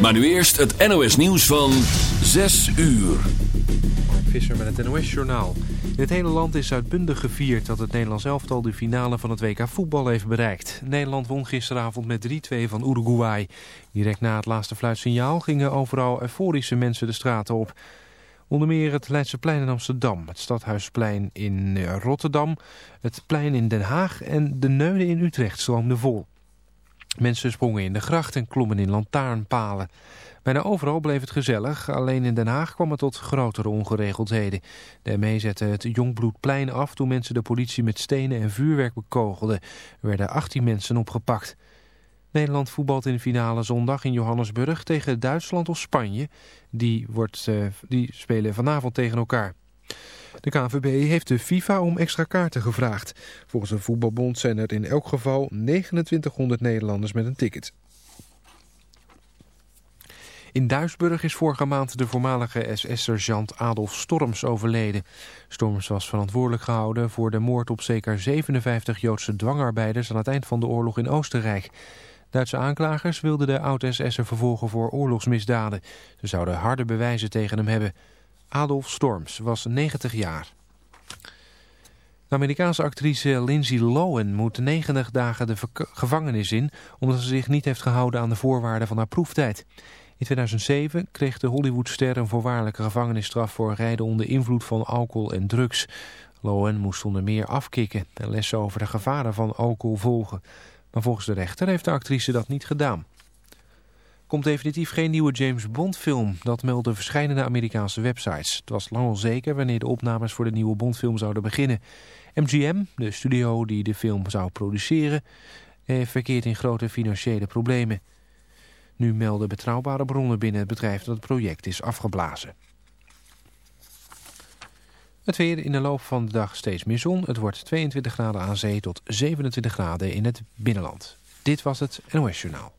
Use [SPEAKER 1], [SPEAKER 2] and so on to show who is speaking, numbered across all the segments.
[SPEAKER 1] Maar nu eerst het NOS nieuws van 6 uur.
[SPEAKER 2] Visser met het NOS-journaal. In het hele land is uitbundig gevierd dat het Nederlands elftal de finale van het WK voetbal heeft bereikt. Nederland won gisteravond met 3-2 van Uruguay. Direct na het laatste fluitsignaal gingen overal euforische mensen de straten op. Onder meer het Leidseplein in Amsterdam, het Stadhuisplein in eh, Rotterdam, het plein in Den Haag en de Neude in Utrecht stroomden vol. Mensen sprongen in de gracht en klommen in lantaarnpalen. Bijna overal bleef het gezellig, alleen in Den Haag kwam het tot grotere ongeregeldheden. De ME zette het Jongbloedplein af toen mensen de politie met stenen en vuurwerk bekogelden. Er werden 18 mensen opgepakt. Nederland voetbalt in de finale zondag in Johannesburg tegen Duitsland of Spanje. Die, wordt, uh, die spelen vanavond tegen elkaar. De KNVB heeft de FIFA om extra kaarten gevraagd. Volgens een voetbalbond zijn er in elk geval 2900 Nederlanders met een ticket. In Duisburg is vorige maand de voormalige SS-sergeant Adolf Storms overleden. Storms was verantwoordelijk gehouden voor de moord op zeker 57 Joodse dwangarbeiders aan het eind van de oorlog in Oostenrijk. Duitse aanklagers wilden de oud-SS'er vervolgen voor oorlogsmisdaden. Ze zouden harde bewijzen tegen hem hebben. Adolf Storms was 90 jaar. De Amerikaanse actrice Lindsay Lohan moet 90 dagen de gevangenis in... omdat ze zich niet heeft gehouden aan de voorwaarden van haar proeftijd. In 2007 kreeg de Hollywoodster een voorwaardelijke gevangenisstraf... voor rijden onder invloed van alcohol en drugs. Lohan moest onder meer afkicken en lessen over de gevaren van alcohol volgen. Maar volgens de rechter heeft de actrice dat niet gedaan komt definitief geen nieuwe James Bond film. Dat melden verschillende Amerikaanse websites. Het was lang onzeker wanneer de opnames voor de nieuwe Bond film zouden beginnen. MGM, de studio die de film zou produceren, verkeert in grote financiële problemen. Nu melden betrouwbare bronnen binnen het bedrijf dat het project is afgeblazen. Het weer in de loop van de dag steeds meer zon. Het wordt 22 graden aan zee tot 27 graden in het binnenland. Dit was het NOS Journaal.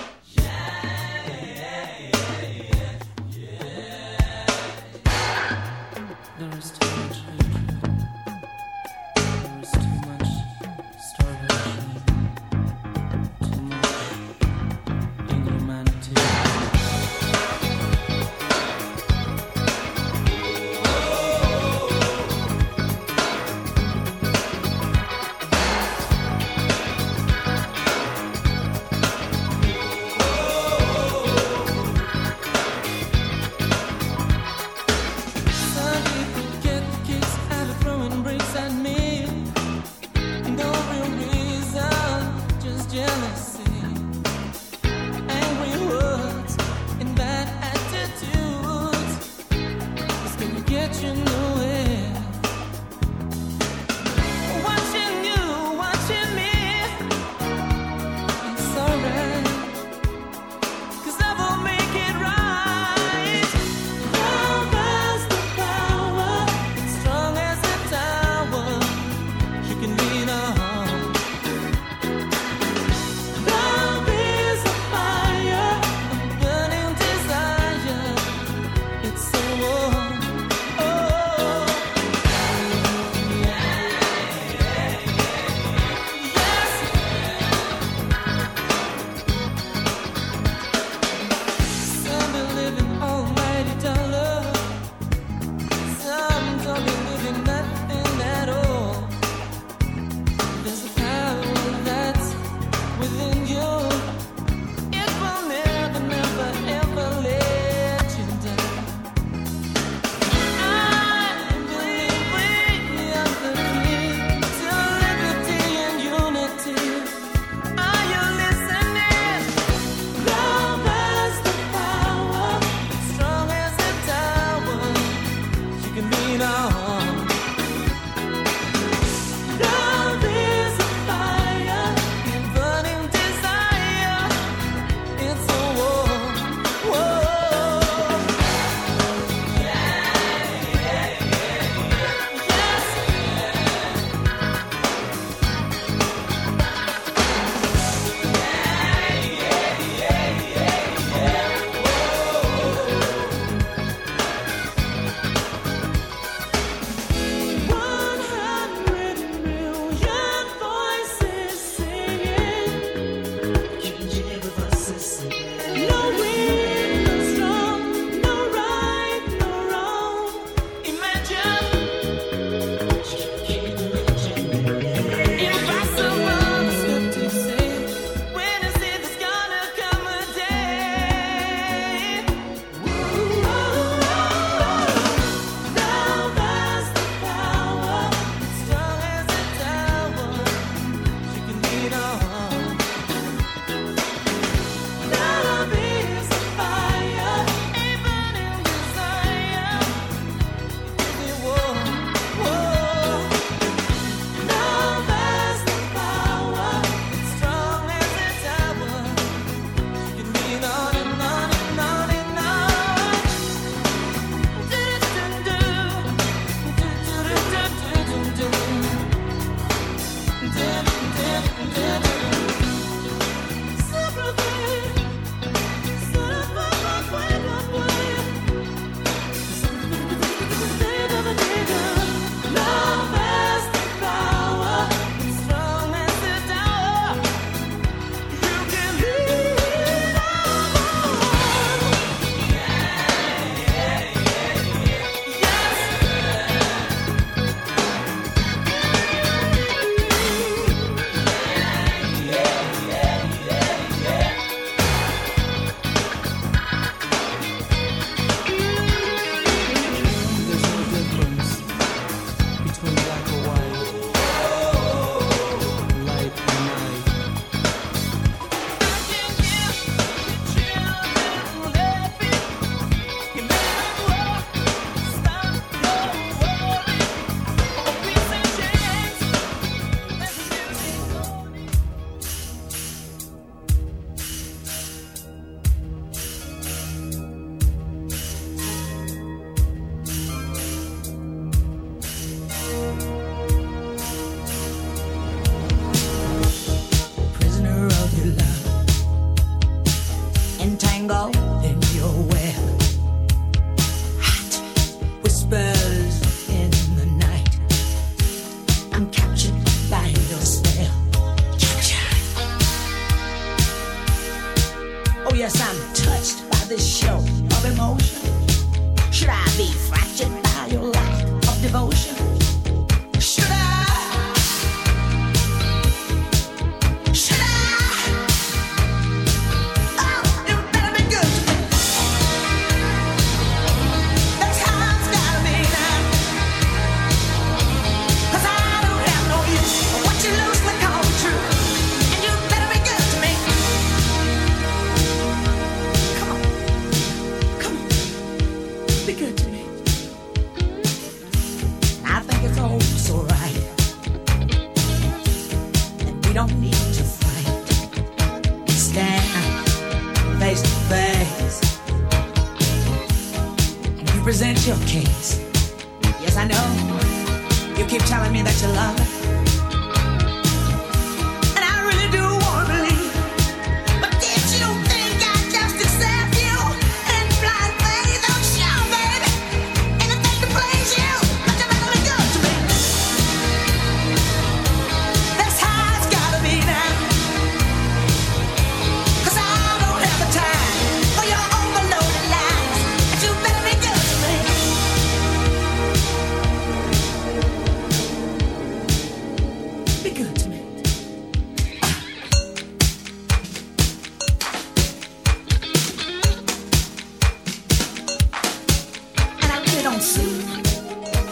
[SPEAKER 3] don't see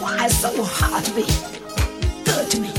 [SPEAKER 3] why it's so hard to be good to me.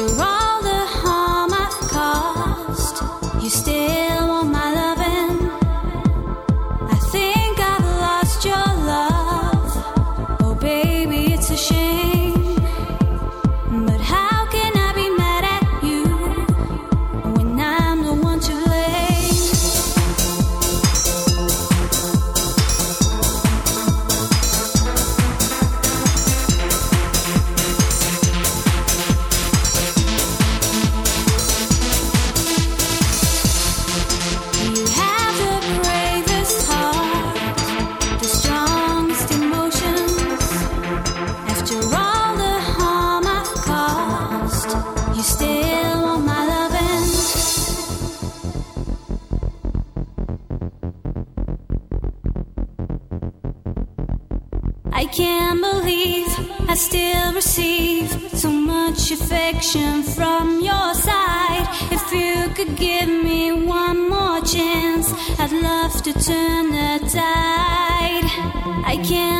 [SPEAKER 4] After all the harm I've caused, you still. could give me one more chance, I'd love to turn the tide. I can't.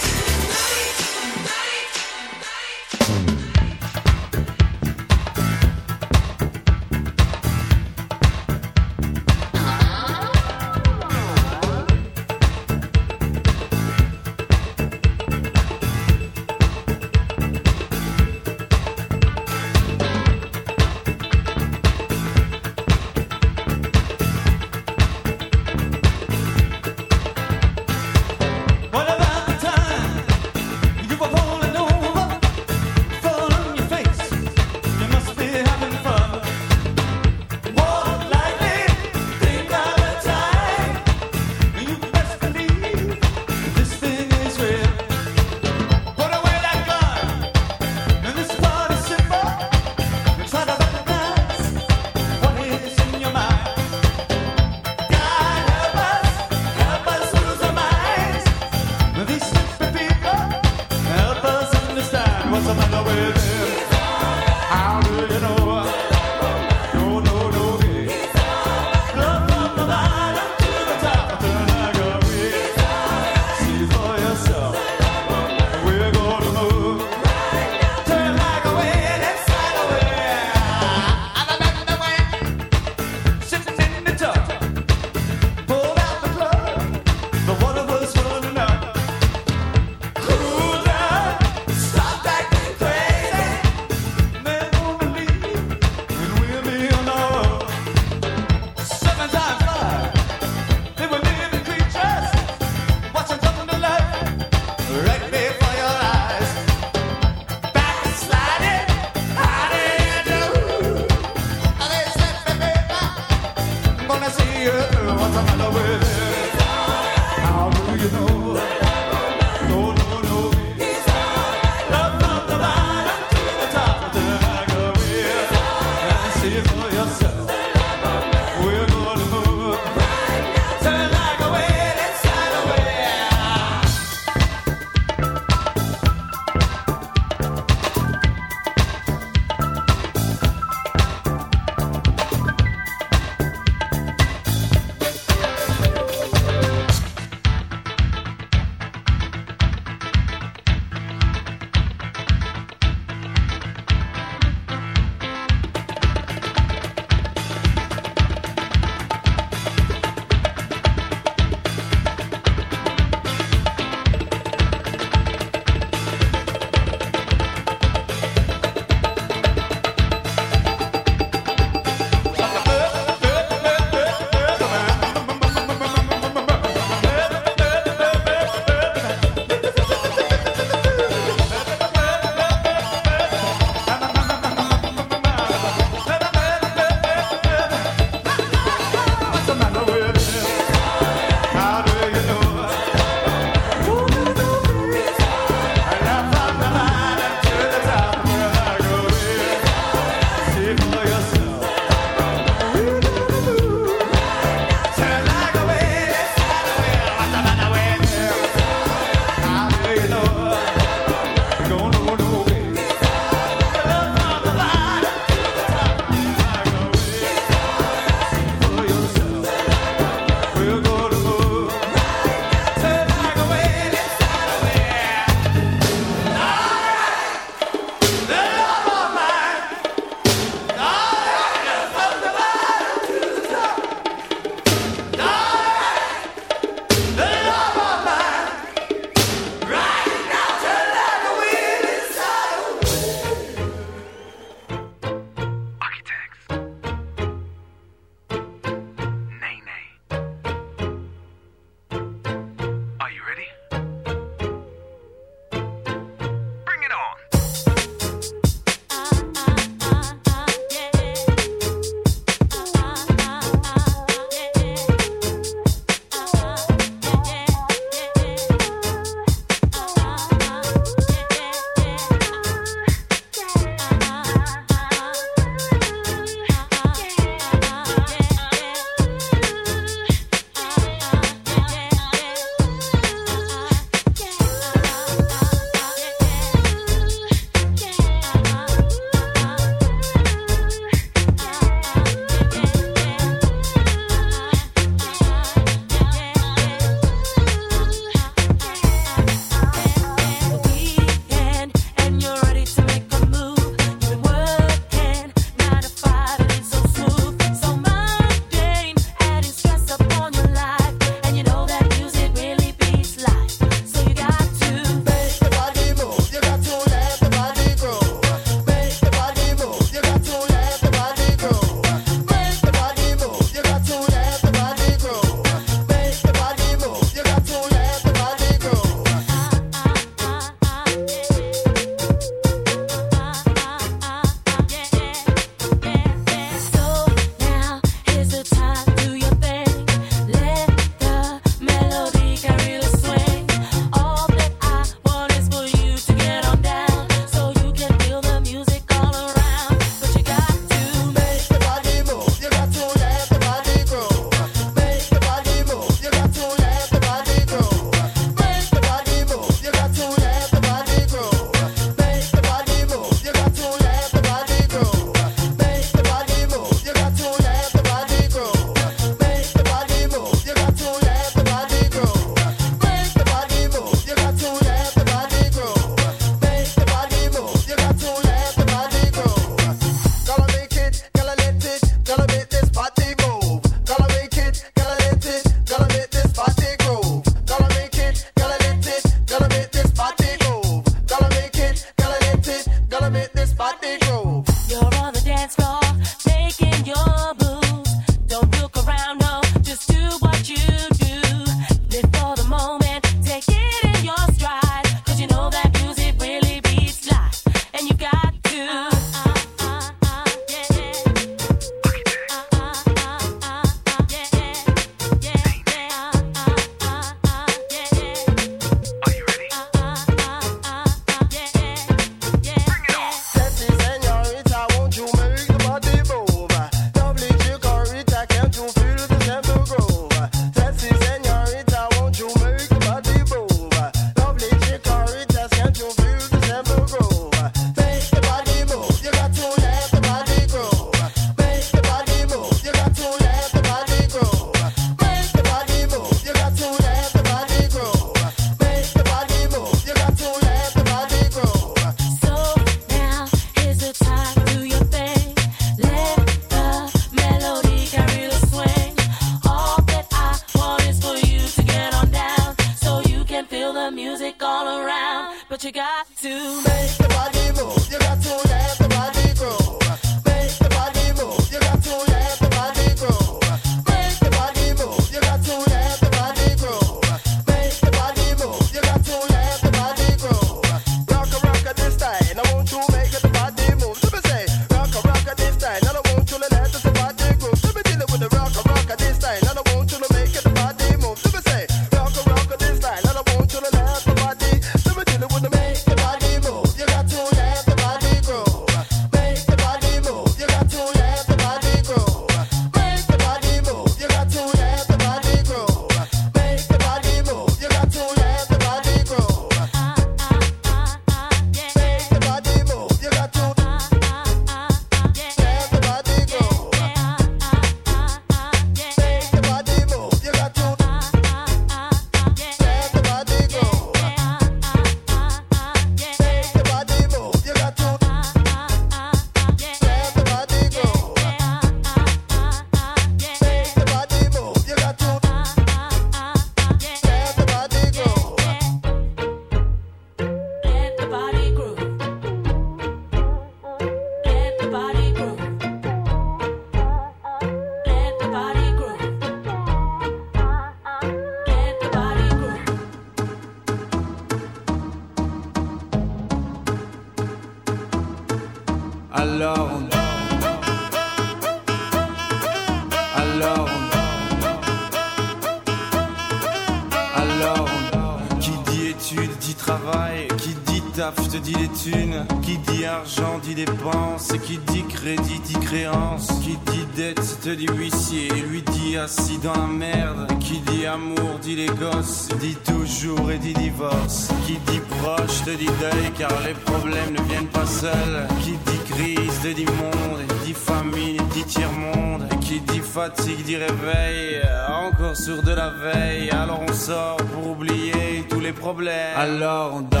[SPEAKER 5] qui dit crise dit monde, dit famille dit tiers-monde, qui dit fatigue dit réveil, encore sur de la veille, alors on sort pour oublier tous les problèmes, alors on danse.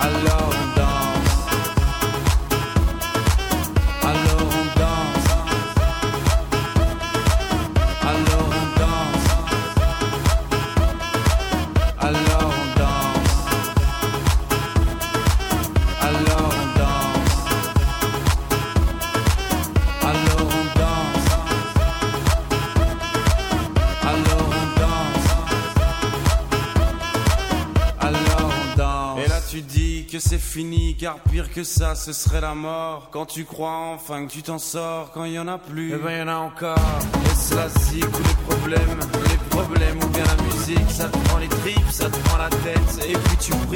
[SPEAKER 5] Alors on danse. Car pire que ça, ce serait la mort. Quand tu crois enfin que tu t'en sors, quand il y en a plus, eh ben y en a encore. Et cela si tous les problèmes, les problèmes ou bien la musique, ça te prend les tripes, ça te prend la tête. Et puis tu pries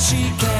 [SPEAKER 6] she can.